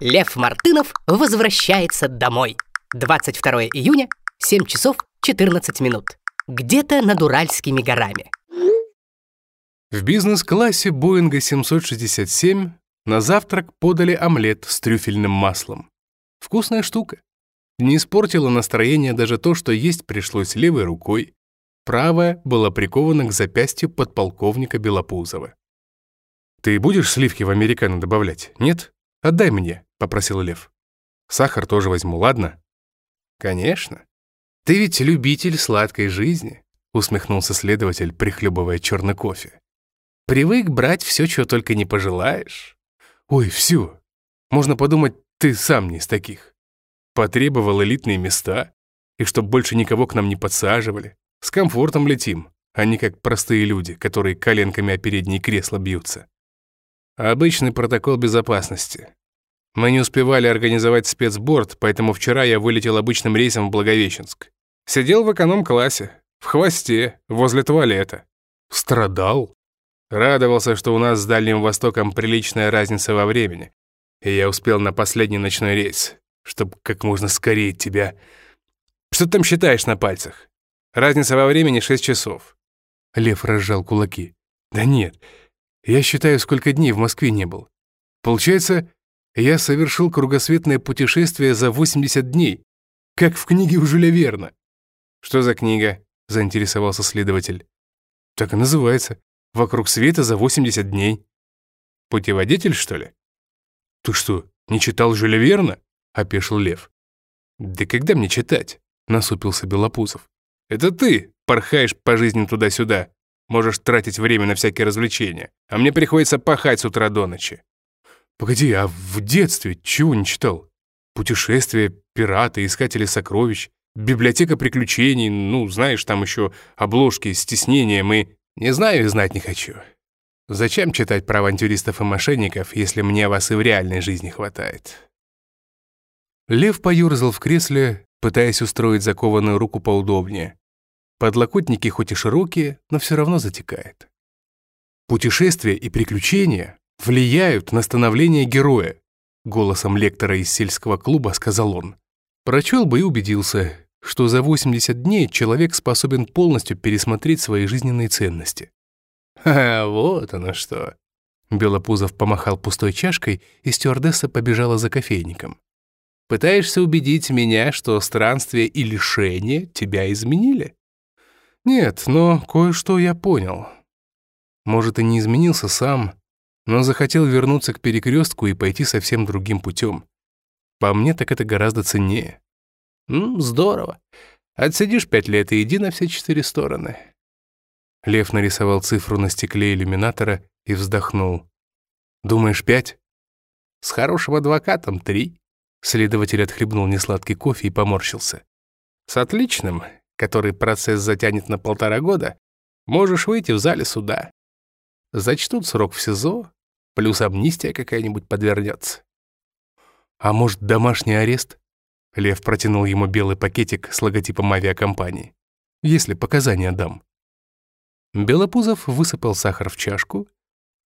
Лев Мартынов возвращается домой. 22 июня, 7 часов 14 минут. Где-то над Уральскими горами. В бизнес-классе Боинга 767 на завтрак подали омлет с трюфельным маслом. Вкусная штука. Не испортило настроение даже то, что есть пришлось левой рукой. Правая была прикована к запястью подполковника Белопузова. «Ты будешь сливки в американо добавлять? Нет? Отдай мне», — попросил Лев. «Сахар тоже возьму, ладно?» «Конечно. Ты ведь любитель сладкой жизни», — усмехнулся следователь, прихлебывая черный кофе. «Привык брать все, чего только не пожелаешь». «Ой, все. Можно подумать, ты сам не из таких. Потребовал элитные места, и чтоб больше никого к нам не подсаживали. С комфортом летим, а не как простые люди, которые коленками о передние кресла бьются. Обычный протокол безопасности. Мы не успевали организовать спецборд, поэтому вчера я вылетел обычным рейсом в Благовещенск. Сидел в эконом-классе, в хвосте, возле туалета. Страдал. Радовался, что у нас с Дальним Востоком приличная разница во времени, и я успел на последний ночной рейс, чтобы как можно скорее тебя... Что ты там считаешь на пальцах? Разница во времени 6 часов. Лев разжал кулаки. Да нет, я считаю, сколько дней в Москве не был. Получается, я совершил кругосветное путешествие за 80 дней, как в книге у Жюля Верна. Что за книга? Заинтересовался следователь. Так и называется. «Вокруг света за 80 дней». Путеводитель, что ли? Ты что, не читал Жюля Верна? Опешил Лев. Да когда мне читать? Насупился Белопузов. Это ты порхаешь по жизни туда-сюда. Можешь тратить время на всякие развлечения. А мне приходится пахать с утра до ночи. Погоди, а в детстве чего не читал? Путешествия, пираты, искатели сокровищ, библиотека приключений, ну, знаешь, там еще обложки с тиснением и... Не знаю и знать не хочу. Зачем читать про авантюристов и мошенников, если мне вас и в реальной жизни хватает? Лев поюрзал в кресле, пытаясь устроить закованную руку поудобнее. Подлокотники хоть и широкие, но все равно затекает. Путешествия и приключения влияют на становление героя, голосом лектора из сельского клуба сказал он. Прочел бы и убедился, что за 80 дней человек способен полностью пересмотреть свои жизненные ценности. «А вот оно что!» Белопузов помахал пустой чашкой, и стюардесса побежала за кофейником. «Пытаешься убедить меня, что странствие и лишение тебя изменили?» Нет, но кое-что я понял. Может, и не изменился сам, но захотел вернуться к перекрестку и пойти совсем другим путем. По мне, так это гораздо ценнее. Ну, здорово. Отсидишь пять лет и иди на все четыре стороны. Лев нарисовал цифру на стекле иллюминатора и вздохнул. Думаешь, пять? С хорошим адвокатом три. Следователь отхлебнул несладкий кофе и поморщился. С отличным который процесс затянет на полтора года, можешь выйти в зале суда. Зачтут срок в СИЗО, плюс амнистия какая-нибудь подвернется. А может, домашний арест? Лев протянул ему белый пакетик с логотипом авиакомпании. Если показания дам. Белопузов высыпал сахар в чашку,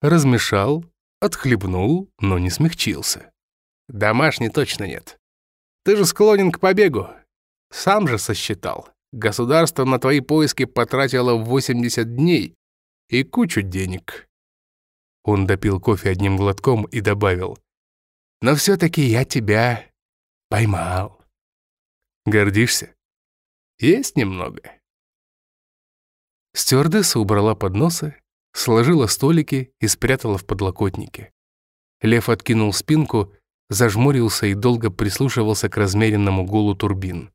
размешал, отхлебнул, но не смягчился. Домашний точно нет. Ты же склонен к побегу. Сам же сосчитал. Государство на твои поиски потратило 80 дней и кучу денег». Он допил кофе одним глотком и добавил. «Но все-таки я тебя поймал». «Гордишься?» «Есть немного». Стюардесса убрала подносы, сложила столики и спрятала в подлокотнике. Лев откинул спинку, зажмурился и долго прислушивался к размеренному гулу турбин.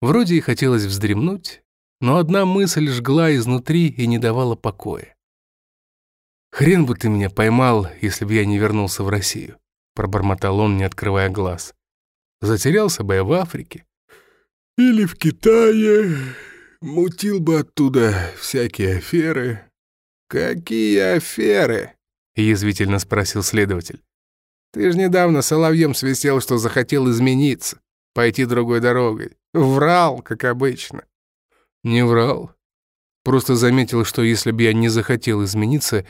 Вроде и хотелось вздремнуть, но одна мысль жгла изнутри и не давала покоя. «Хрен бы ты меня поймал, если бы я не вернулся в Россию», пробормотал он, не открывая глаз. «Затерялся бы я в Африке. Или в Китае. Мутил бы оттуда всякие аферы». «Какие аферы?» язвительно спросил следователь. «Ты же недавно соловьем свистел, что захотел измениться, пойти другой дорогой. Врал, как обычно. Не врал. Просто заметил, что если бы я не захотел измениться,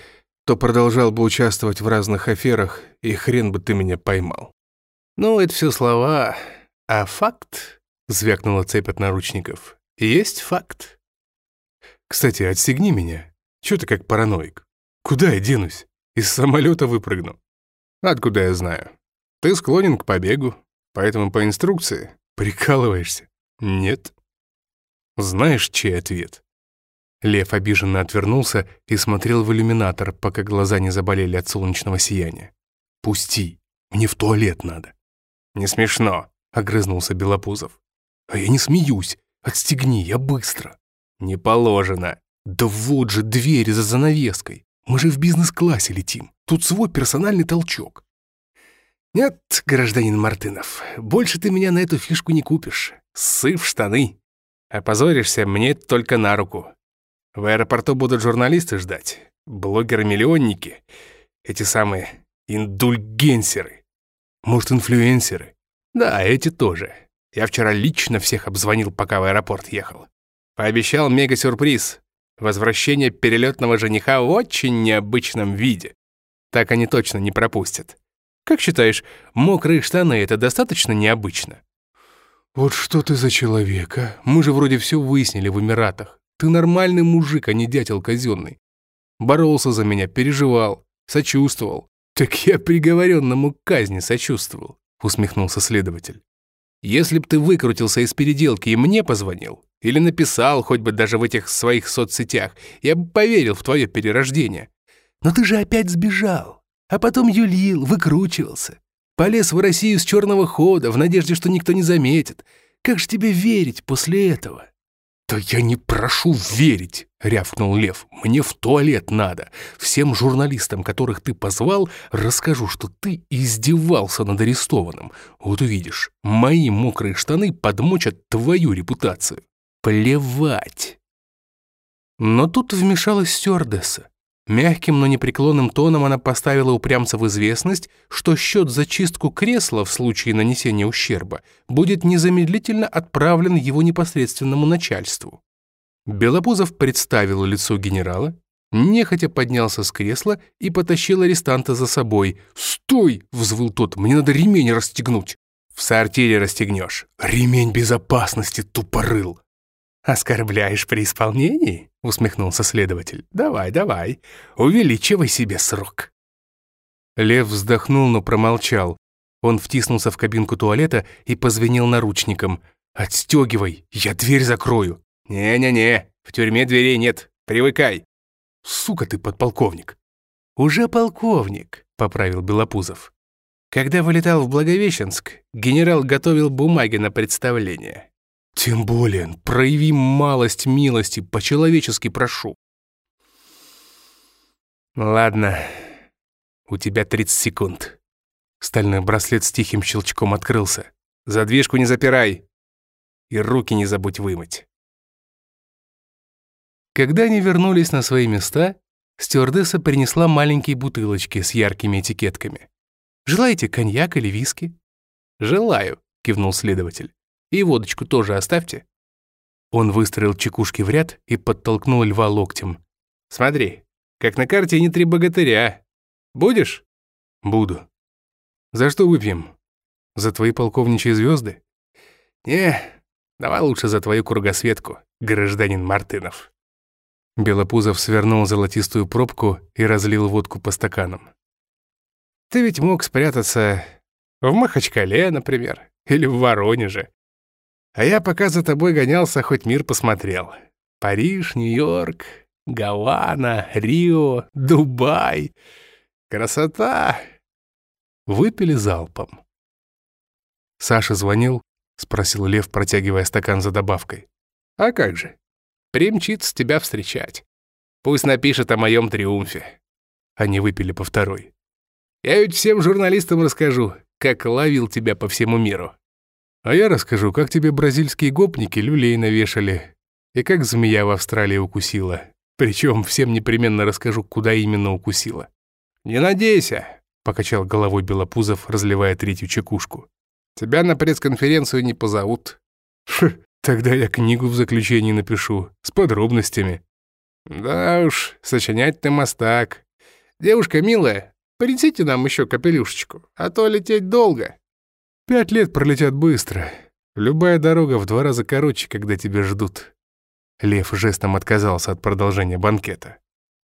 то продолжал бы участвовать в разных аферах, и хрен бы ты меня поймал. Ну, это все слова, а факт, звякнула цепь от наручников, есть факт. Кстати, отстегни меня. Чё ты как параноик? Куда я денусь? Из самолета выпрыгну. Откуда я знаю? Ты склонен к побегу, поэтому по инструкции прикалываешься. Нет. Знаешь, чей ответ? Лев обиженно отвернулся и смотрел в иллюминатор, пока глаза не заболели от солнечного сияния. «Пусти, мне в туалет надо». «Не смешно», — огрызнулся Белопузов. «А я не смеюсь. Отстегни, я быстро». «Не положено». «Да вот же дверь за занавеской. Мы же в бизнес-классе летим. Тут свой персональный толчок». «Нет, гражданин Мартынов, больше ты меня на эту фишку не купишь. Сы в штаны. Опозоришься, мне только на руку. В аэропорту будут журналисты ждать, блогеры-миллионники, эти самые индульгенсеры. Может, инфлюенсеры? Да, эти тоже. Я вчера лично всех обзвонил, пока в аэропорт ехал. Пообещал мега-сюрприз. Возвращение перелетного жениха в очень необычном виде. Так они точно не пропустят. Как считаешь, мокрые штаны — это достаточно необычно? Вот что ты за человек, а? Мы же вроде все выяснили в Эмиратах. Ты нормальный мужик, а не дятел казенный. Боролся за меня, переживал, сочувствовал. Так я приговоренному к казни сочувствовал, усмехнулся следователь. Если б ты выкрутился из переделки и мне позвонил, или написал хоть бы даже в этих своих соцсетях, я бы поверил в твое перерождение. Но ты же опять сбежал, а потом юлил, выкручивался. Полез в Россию с черного хода в надежде, что никто не заметит. Как же тебе верить после этого? «Да я не прошу верить!» — рявкнул Лев. «Мне в туалет надо. Всем журналистам, которых ты позвал, расскажу, что ты издевался над арестованным. Вот увидишь, мои мокрые штаны подмочат твою репутацию. Плевать!» Но тут вмешалась стюардесса. Мягким, но непреклонным тоном она поставила упрямца в известность, что счет за чистку кресла в случае нанесения ущерба будет незамедлительно отправлен его непосредственному начальству. Белопузов представил лицо генерала, нехотя поднялся с кресла и потащил арестанта за собой. «Стой!» — взвыл тот. «Мне надо ремень расстегнуть!» «В сортире расстегнешь!» «Ремень безопасности, тупорыл!» «Оскорбляешь при исполнении?» — усмехнулся следователь. «Давай, давай, увеличивай себе срок». Лев вздохнул, но промолчал. Он втиснулся в кабинку туалета и позвенел наручником. «Отстегивай, я дверь закрою». «Не-не-не, в тюрьме дверей нет, привыкай». «Сука ты, подполковник». «Уже полковник», — поправил Белопузов. Когда вылетал в Благовещенск, генерал готовил бумаги на представление. Тем более, прояви малость милости, по-человечески прошу. Ладно, у тебя 30 секунд. Стальной браслет с тихим щелчком открылся. Задвижку не запирай. И руки не забудь вымыть. Когда они вернулись на свои места, стюардесса принесла маленькие бутылочки с яркими этикетками. «Желаете коньяк или виски?» «Желаю», — кивнул следователь. И водочку тоже оставьте». Он выстроил чекушки в ряд и подтолкнул льва локтем. «Смотри, как на карте не три богатыря. Будешь?» «Буду». «За что выпьем? За твои полковничьи звезды? «Не, давай лучше за твою кругосветку, гражданин Мартынов». Белопузов свернул золотистую пробку и разлил водку по стаканам. «Ты ведь мог спрятаться в Махачкале, например, или в Воронеже. А я пока за тобой гонялся, хоть мир посмотрел. Париж, Нью-Йорк, Гавана, Рио, Дубай. Красота!» Выпили залпом. «Саша звонил?» — спросил Лев, протягивая стакан за добавкой. «А как же? Примчится тебя встречать. Пусть напишет о моем триумфе». Они выпили по второй. «Я ведь всем журналистам расскажу, как ловил тебя по всему миру. А я расскажу, как тебе бразильские гопники люлей навешали, и как змея в Австралии укусила. Причем всем непременно расскажу, куда именно укусила. «Не надейся», — покачал головой Белопузов, разливая третью чекушку. «Тебя на пресс-конференцию не позовут». «Фу, тогда я книгу в заключении напишу, с подробностями». «Да уж, сочинять ты мастак. Девушка милая, принесите нам еще капелюшечку, а то лететь долго». Пять лет пролетят быстро. Любая дорога в два раза короче, когда тебя ждут. Лев жестом отказался от продолжения банкета.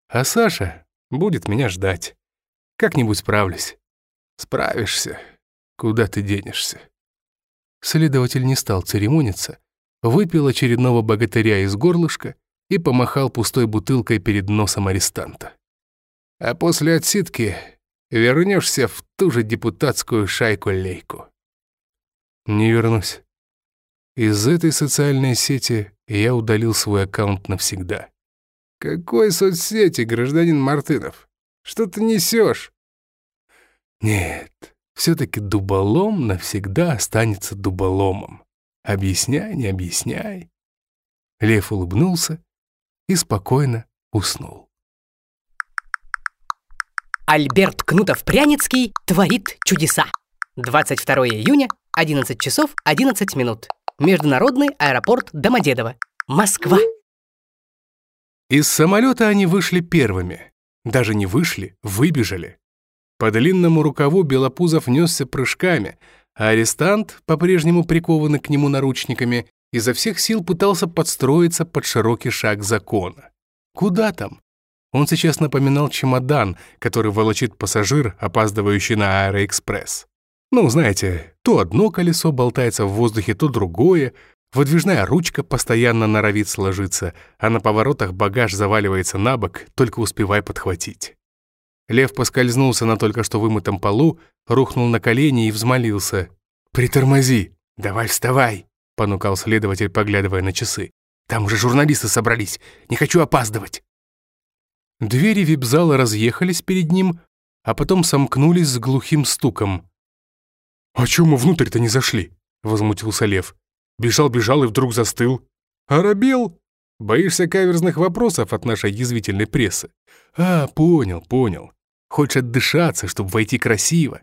А Саша будет меня ждать. Как-нибудь справлюсь. Справишься. Куда ты денешься? Следователь не стал церемониться, выпил очередного богатыря из горлышка и помахал пустой бутылкой перед носом арестанта. А после отсидки вернешься в ту же депутатскую шайку-лейку. Не вернусь. Из этой социальной сети я удалил свой аккаунт навсегда. Какой соцсети, гражданин Мартынов? Что ты несешь? Нет, все-таки дуболом навсегда останется дуболомом. Объясняй, не объясняй. Лев улыбнулся и спокойно уснул. Альберт Кнутов-Пряницкий творит чудеса. 22 июня, 11 часов 11 минут. Международный аэропорт Домодедово. Москва. Из самолета они вышли первыми. Даже не вышли, выбежали. По длинному рукаву Белопузов несся прыжками, а арестант, по-прежнему прикованный к нему наручниками, изо всех сил пытался подстроиться под широкий шаг закона. Куда там? Он сейчас напоминал чемодан, который волочит пассажир, опаздывающий на Аэроэкспресс. Ну, знаете, то одно колесо болтается в воздухе, то другое, выдвижная ручка постоянно норовит сложиться, а на поворотах багаж заваливается на бок, только успевай подхватить. Лев поскользнулся на только что вымытом полу, рухнул на колени и взмолился. «Притормози! Давай вставай!» — понукал следователь, поглядывая на часы. «Там уже журналисты собрались. Не хочу опаздывать!» Двери вип-зала разъехались перед ним, а потом сомкнулись с глухим стуком. «А чё мы внутрь-то не зашли?» — возмутился Лев. «Бежал-бежал и вдруг застыл. Оробел? Боишься каверзных вопросов от нашей язвительной прессы? А, понял, понял. Хочешь отдышаться, чтобы войти красиво?»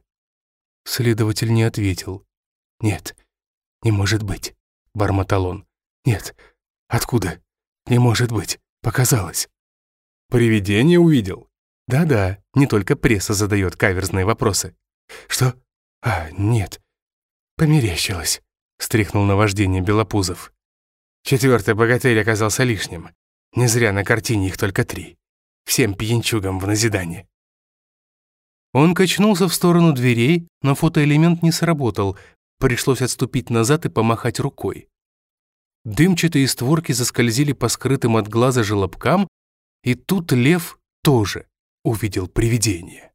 Следователь не ответил. «Нет, не может быть», — бормотал он. «Нет, откуда? Не может быть, показалось». «Привидение увидел?» «Да-да, не только пресса задает каверзные вопросы». «Что? А, нет, померещилось», — стряхнул на вождение Белопузов. Четвертый богатырь оказался лишним. Не зря на картине их только три. Всем пьянчугам в назидание. Он качнулся в сторону дверей, но фотоэлемент не сработал, пришлось отступить назад и помахать рукой. Дымчатые створки заскользили по скрытым от глаза желобкам, и тут лев тоже увидел привидение.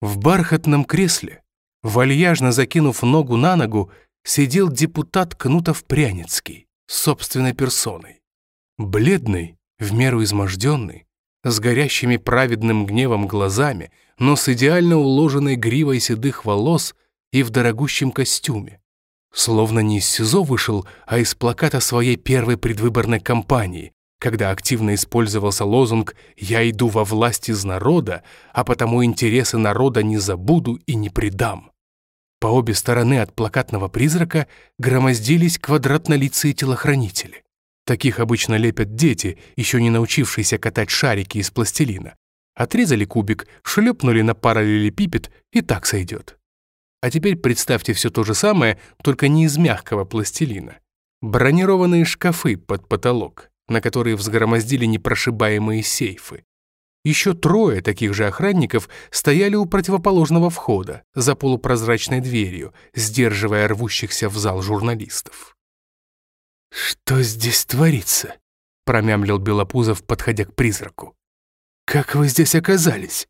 В бархатном кресле, вальяжно закинув ногу на ногу, сидел депутат Кнутов-Пряницкий собственной персоной. Бледный, в меру изможденный, с горящими праведным гневом глазами, но с идеально уложенной гривой седых волос и в дорогущем костюме. Словно не из СИЗО вышел, а из плаката своей первой предвыборной кампании, когда активно использовался лозунг «Я иду во власть из народа, а потому интересы народа не забуду и не предам». По обе стороны от плакатного призрака громоздились квадратнолицые телохранители. Таких обычно лепят дети, еще не научившиеся катать шарики из пластилина. Отрезали кубик, шлепнули на параллелепипед, и так сойдет. А теперь представьте все то же самое, только не из мягкого пластилина. Бронированные шкафы под потолок, на которые взгромоздили непрошибаемые сейфы. Еще трое таких же охранников стояли у противоположного входа, за полупрозрачной дверью, сдерживая рвущихся в зал журналистов. «Что здесь творится?» — промямлил Белопузов, подходя к призраку. «Как вы здесь оказались?»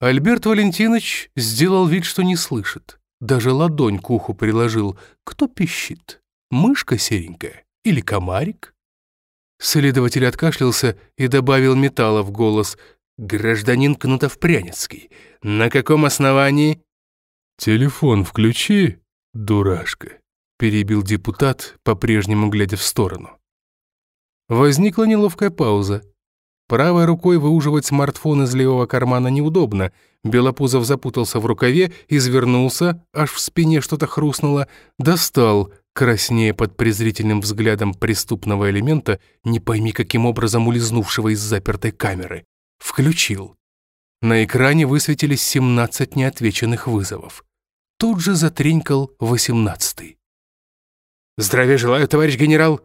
Альберт Валентинович сделал вид, что не слышит. Даже ладонь к уху приложил. Кто пищит? Мышка серенькая или комарик? Следователь откашлялся и добавил металла в голос. «Гражданин Кнутов-Пряницкий, на каком основании?» «Телефон включи, дурашка», перебил депутат, по-прежнему глядя в сторону. Возникла неловкая пауза. Правой рукой выуживать смартфон из левого кармана неудобно. Белопузов запутался в рукаве, извернулся, аж в спине что-то хрустнуло, достал, краснея под презрительным взглядом преступного элемента, не пойми каким образом улизнувшего из запертой камеры. Включил. На экране высветились 17 неотвеченных вызовов. тут же затренькал восемнадцатый. «Здравия желаю, товарищ генерал!»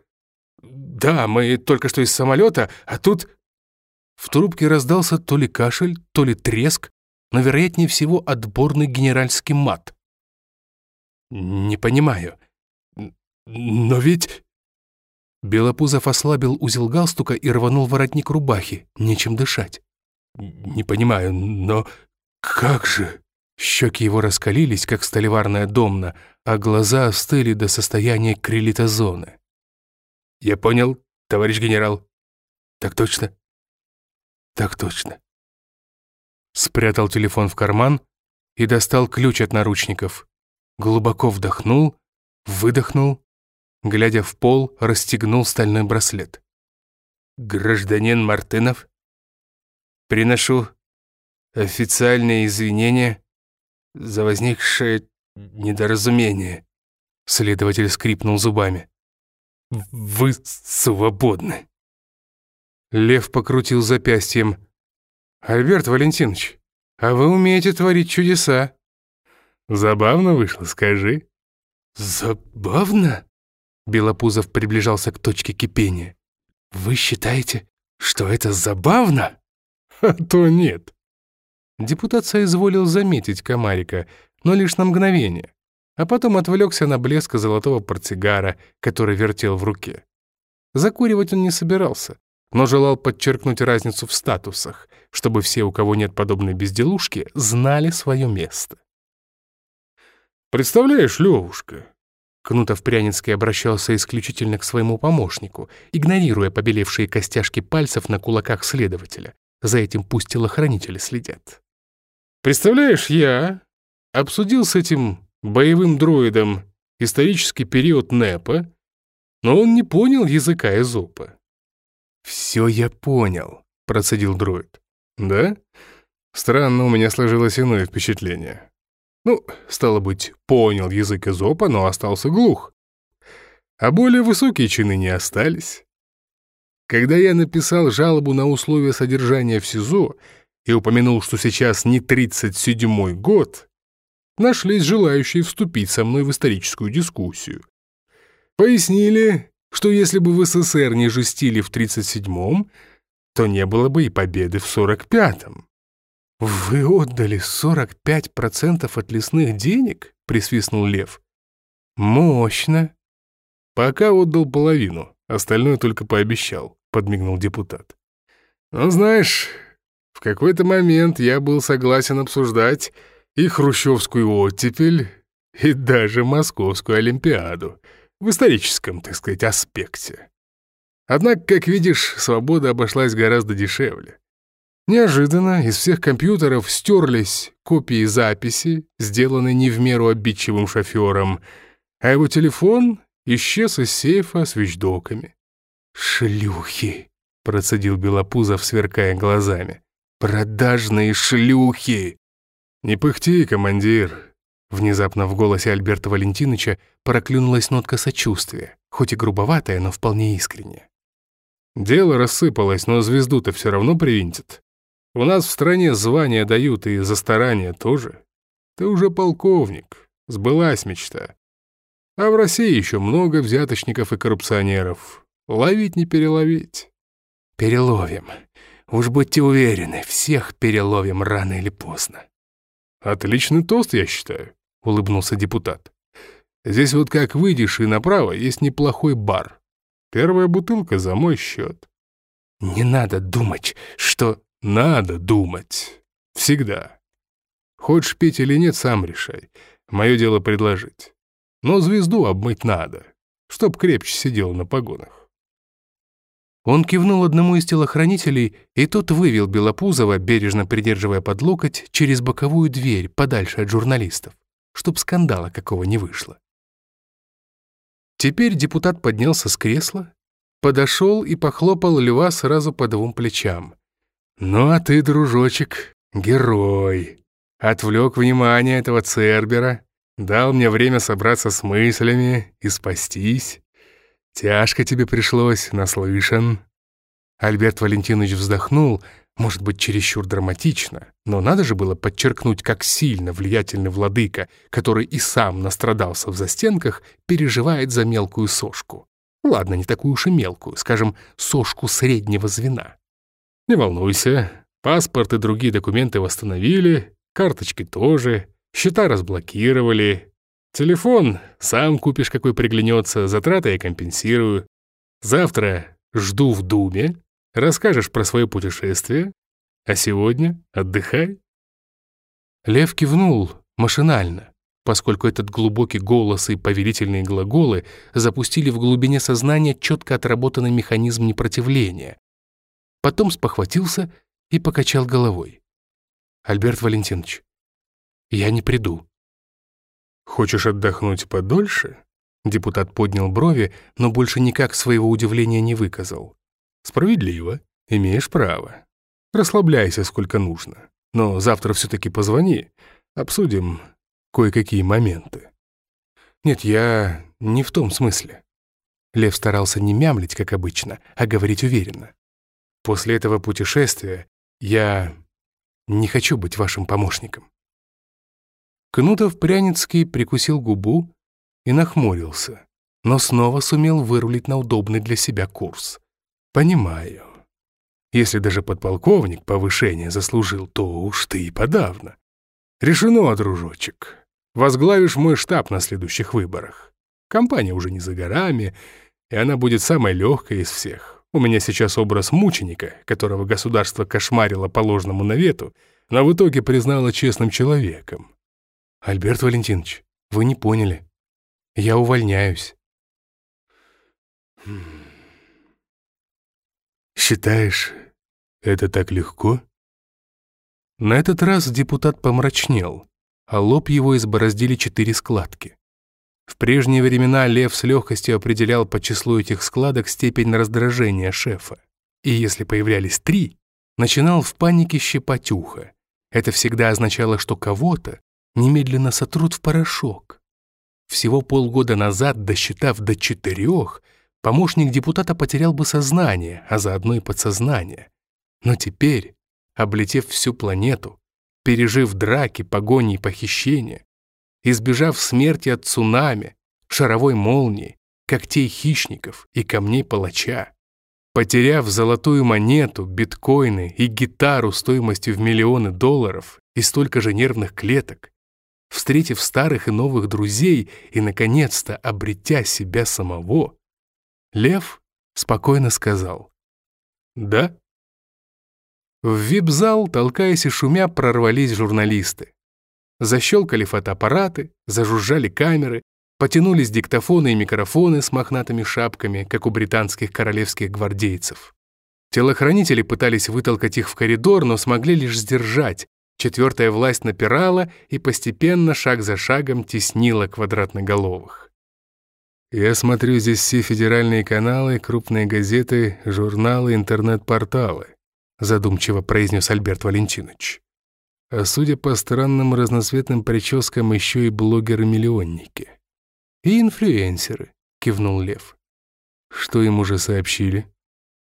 «Да, мы только что из самолета, а тут...» В трубке раздался то ли кашель, то ли треск, но, вероятнее всего, отборный генеральский мат. «Не понимаю. Но ведь...» Белопузов ослабил узел галстука и рванул воротник рубахи. Нечем дышать. «Не понимаю, но как же...» Щеки его раскалились, как столеварная домна, а глаза остыли до состояния крилитозоны. «Я понял, товарищ генерал». «Так точно?» «Так точно». Спрятал телефон в карман и достал ключ от наручников. Глубоко вдохнул, выдохнул, глядя в пол, расстегнул стальной браслет. «Гражданин Мартынов, приношу официальные извинения за возникшее недоразумение». Следователь скрипнул зубами. «Вы свободны». Лев покрутил запястьем. «Альберт Валентинович, а вы умеете творить чудеса». «Забавно вышло, скажи». «Забавно?» Белопузов приближался к точке кипения. «Вы считаете, что это забавно?» «А то нет». Депутат соизволил заметить комарика, но лишь на мгновение, а потом отвлекся на блеск золотого портсигара, который вертел в руке. Закуривать он не собирался, но желал подчеркнуть разницу в статусах, чтобы все, у кого нет подобной безделушки, знали свое место. «Представляешь, Левушка, Кнутов-Пряницкий обращался исключительно к своему помощнику, игнорируя побелевшие костяшки пальцев на кулаках следователя. За этим пусть телохранители следят. Представляешь, я обсудил с этим боевым дроидом исторический период НЭПа, но он не понял языка Эзопа. «Все я понял», — процедил дроид. «Да? Странно, у меня сложилось иное впечатление. Ну, стало быть, понял язык Эзопа, но остался глух. А более высокие чины не остались. Когда я написал жалобу на условия содержания в СИЗО, и упомянул, что сейчас не 37-й год, нашлись желающие вступить со мной в историческую дискуссию. Пояснили, что если бы в СССР не жестили в 37-м, то не было бы и победы в 45-м. «Вы отдали 45% от лесных денег?» — присвистнул Лев. «Мощно». «Пока отдал половину, остальное только пообещал», — подмигнул депутат. «Ну, знаешь, в какой-то момент я был согласен обсуждать и хрущевскую оттепель, и даже московскую олимпиаду, в историческом, так сказать, аспекте. Однако, как видишь, свобода обошлась гораздо дешевле. Неожиданно из всех компьютеров стерлись копии записи, сделанные не в меру обидчивым шофером, а его телефон исчез из сейфа с вещдоками. «Шлюхи!» — процедил Белопузов, сверкая глазами. Продажные шлюхи!» «Не пыхти, командир!» Внезапно в голосе Альберта Валентиновича проклюнулась нотка сочувствия, хоть и грубоватая, но вполне искренняя. «Дело рассыпалось, но звезду-то все равно привинтит. У нас в стране звания дают и за старания тоже. Ты уже полковник, сбылась мечта. А в России еще много взяточников и коррупционеров. Ловить не переловить». «Переловим», Уж будьте уверены, всех переловим рано или поздно. Отличный тост, я считаю, улыбнулся депутат. Здесь вот как выйдешь и направо есть неплохой бар. Первая бутылка за мой счет. Не надо думать, что... Надо думать. Всегда. Хочешь пить или нет, сам решай. Мое дело предложить. Но звезду обмыть надо, чтоб крепче сидел на погонах. Он кивнул одному из телохранителей, и тот вывел Белопузова, бережно придерживая под локоть, через боковую дверь, подальше от журналистов, чтоб скандала какого не вышло. Теперь депутат поднялся с кресла, подошел и похлопал льва сразу по двум плечам. «Ну а ты, дружочек, герой. Отвлек внимание этого Цербера, дал мне время собраться с мыслями и спастись. Тяжко тебе пришлось, наслышан». Альберт Валентинович вздохнул, Может быть, чересчур драматично, но надо же было подчеркнуть, как сильно влиятельный владыка, который и сам настрадался в застенках, переживает за мелкую сошку. Ладно, не такую уж и мелкую, скажем, сошку среднего звена. Не волнуйся, паспорт и другие документы восстановили, карточки тоже, счета разблокировали. Телефон сам купишь, какой приглянется, затраты я компенсирую. Завтра жду в Думе, Расскажешь про свое путешествие, а сегодня отдыхай». Лев кивнул машинально, поскольку этот глубокий голос и повелительные глаголы запустили в глубине сознания четко отработанный механизм непротивления. Потом спохватился и покачал головой. «Альберт Валентинович, я не приду». «Хочешь отдохнуть подольше?» Депутат поднял брови, но больше никак своего удивления не выказал. Справедливо. Имеешь право. Расслабляйся сколько нужно. Но завтра все-таки позвони. Обсудим кое-какие моменты. Нет, я не в том смысле. Лев старался не мямлить, как обычно, а говорить уверенно. После этого путешествия я не хочу быть вашим помощником. Кнутов-Пряницкий прикусил губу и нахмурился, но снова сумел вырулить на удобный для себя курс. Понимаю. Если даже подполковник повышение заслужил, то уж ты и подавно. Решено, дружочек. Возглавишь мой штаб на следующих выборах. Компания уже не за горами, и она будет самой легкой из всех. У меня сейчас образ мученика, которого государство кошмарило по ложному навету, но в итоге признало честным человеком. Альберт Валентинович, вы не поняли. Я увольняюсь. Хм. «Считаешь, это так легко?» На этот раз депутат помрачнел, а лоб его избороздили четыре складки. В прежние времена Лев с легкостью определял по числу этих складок степень раздражения шефа. И если появлялись три, начинал в панике щипать ухо. Это всегда означало, что кого-то немедленно сотрут в порошок. Всего полгода назад, досчитав до четырех, помощник депутата потерял бы сознание, а заодно и подсознание. Но теперь, облетев всю планету, пережив драки, погони и похищения, избежав смерти от цунами, шаровой молнии, когтей хищников и камней палача, потеряв золотую монету, биткоины и гитару стоимостью в миллионы долларов и столько же нервных клеток, встретив старых и новых друзей и, наконец-то, обретя себя самого, Лев спокойно сказал «Да». В вип-зал, толкаясь и шумя, прорвались журналисты. Защелкали фотоаппараты, зажужжали камеры, потянулись диктофоны и микрофоны с мохнатыми шапками, как у британских королевских гвардейцев. Телохранители пытались вытолкать их в коридор, но смогли лишь сдержать. Четвертая власть напирала и постепенно, шаг за шагом, теснила квадратноголовых. Я смотрю здесь все федеральные каналы, крупные газеты, журналы, интернет-порталы», задумчиво произнес Альберт Валентинович. А судя по странным разноцветным прическам, еще и блогеры-миллионники. «И инфлюенсеры», — кивнул Лев. «Что им уже сообщили?»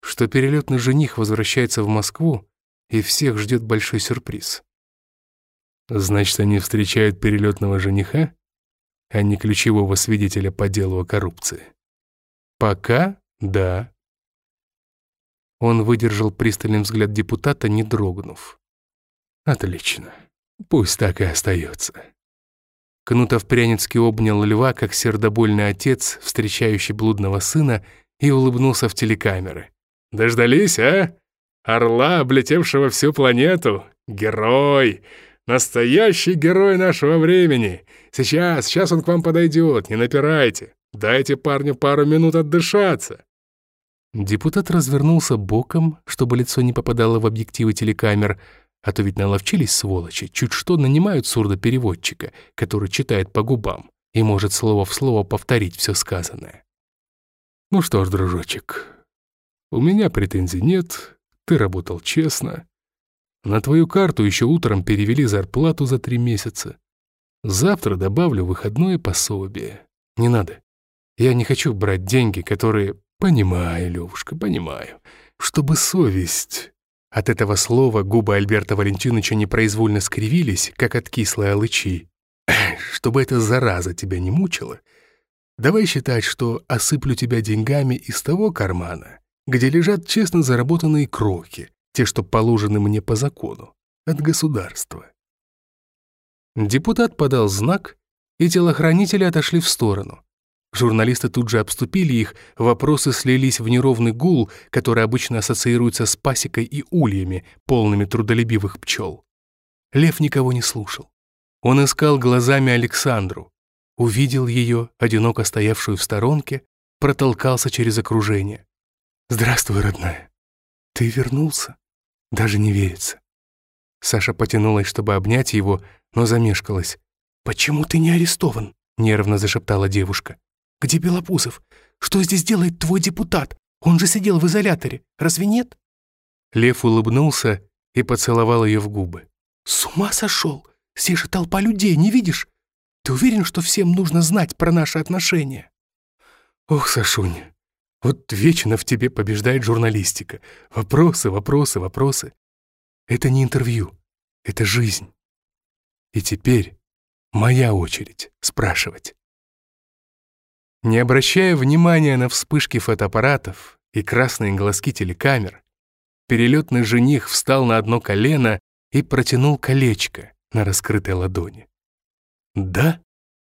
«Что перелетный жених возвращается в Москву, и всех ждет большой сюрприз». «Значит, они встречают перелетного жениха?» а не ключевого свидетеля по делу о коррупции. Пока да. Он выдержал пристальный взгляд депутата, не дрогнув. Отлично. Пусть так и остается. Кнутов-Пряницкий обнял льва, как сердобольный отец, встречающий блудного сына, и улыбнулся в телекамеры. «Дождались, а? Орла, облетевшего всю планету? Герой! Настоящий герой нашего времени! Сейчас, сейчас он к вам подойдет, не напирайте. Дайте парню пару минут отдышаться». Депутат развернулся боком, чтобы лицо не попадало в объективы телекамер, а то ведь наловчились сволочи, чуть что нанимают сурдопереводчика, который читает по губам и может слово в слово повторить все сказанное. «Ну что ж, дружочек, у меня претензий нет, ты работал честно. На твою карту еще утром перевели зарплату за три месяца. Завтра добавлю выходное пособие. Не надо. Я не хочу брать деньги, которые... Понимаю, Левушка, понимаю. Чтобы совесть От этого слова губы Альберта Валентиновича непроизвольно скривились, как от кислой алычи. «Чтобы эта зараза тебя не мучила, давай считать, что осыплю тебя деньгами из того кармана, где лежат честно заработанные крохи, те, что положены мне по закону, от государства». Депутат подал знак, и телохранители отошли в сторону. Журналисты тут же обступили их, вопросы слились в неровный гул, который обычно ассоциируется с пасекой и ульями, полными трудолюбивых пчел. Лев никого не слушал. Он искал глазами Александру, увидел ее, одиноко стоявшую в сторонке, протолкался через окружение. «Здравствуй, родная. Ты вернулся? Даже не верится». Саша потянулась, чтобы обнять его, но замешкалась. «Почему ты не арестован?» — нервно зашептала девушка. «Где Белопусов? Что здесь делает твой депутат? Он же сидел в изоляторе, разве нет?» Лев улыбнулся и поцеловал ее в губы. «С ума сошел! Здесь же толпа людей, не видишь? Ты уверен, что всем нужно знать про наши отношения?» «Ох, Сашуня, вот вечно в тебе побеждает журналистика. Вопросы, вопросы, вопросы. Это не интервью, это жизнь. И теперь моя очередь спрашивать». Не обращая внимания на вспышки фотоаппаратов и красные глазки телекамер, перелетный жених встал на одно колено и протянул колечко на раскрытой ладони. «Да